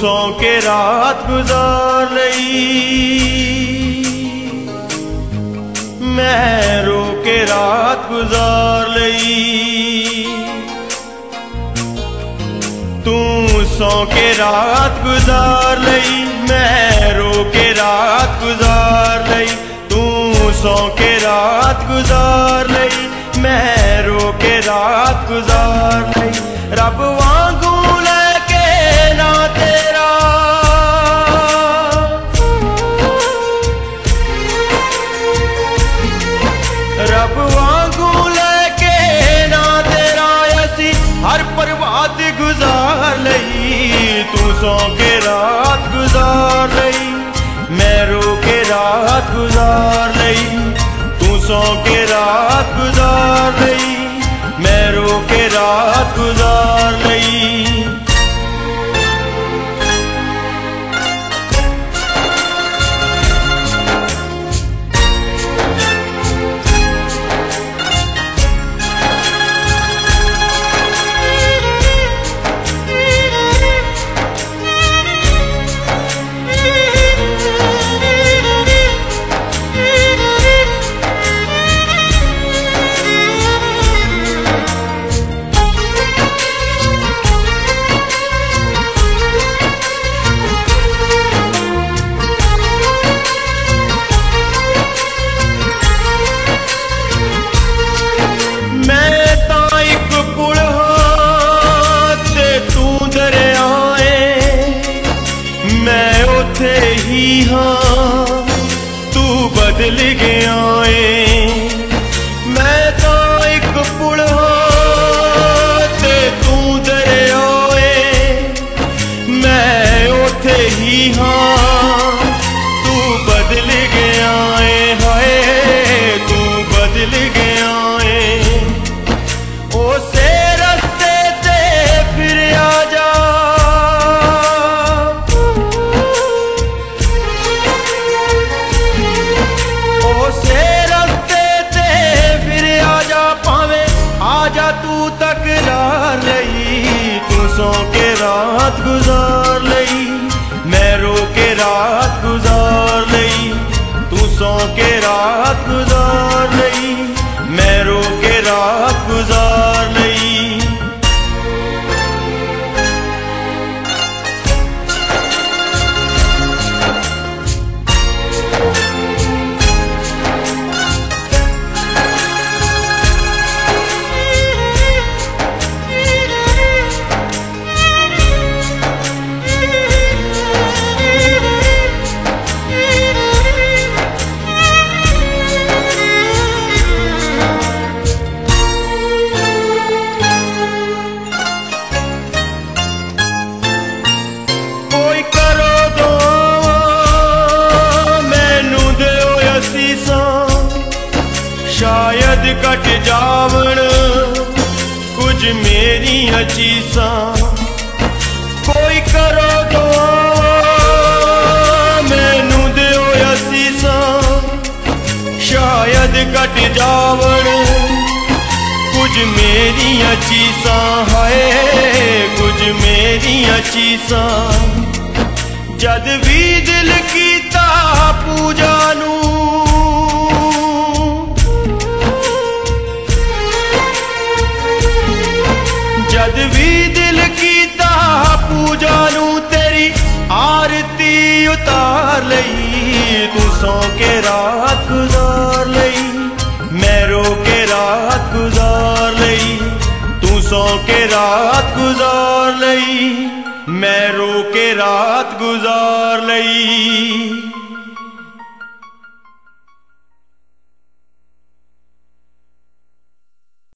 سو کے رات گزار لئی۔ میں رو کے رات گزار لئی۔ تو سو کے رات گزار لئی۔ میں رو کے رات گزار لئی۔ تو سو کے رات گزار لئی۔ میں رو کے رات گزار لئی۔ رب سو کے رات گزار لئی میں رو کے رات گزار لئی تو سو کے ہو ہاں تو بدل گیا رات گزار لئی، میں رو کے رات گزار لئی، تو سو کے رات گزار لئی۔ ਸ਼ਾਇਦ ਘਟ ਜਾਵਣ। ਕੁਝ ਮੇਰੀ ਚੀਜ਼ਾਂ ਕੋਈ ਕਰੋ ਦੁਆ। ਮੈਨੂੰ ਦਿਓ ਅਸੀਸਾਂ। ਸ਼ਾਇਦ ਘਟ ਜਾਵਣ। ਕੁਝ ਮੇਰੀ ਚੀਜ਼ਾਂ, ਹਾਏ, ਕੁਝ ਮੇਰੀ ਚੀਜ਼ਾਂ। ਜਦ ਵੀ ਦਿਲ ਕੀਤਾ ਪੂਜਾ رات گزار لئی۔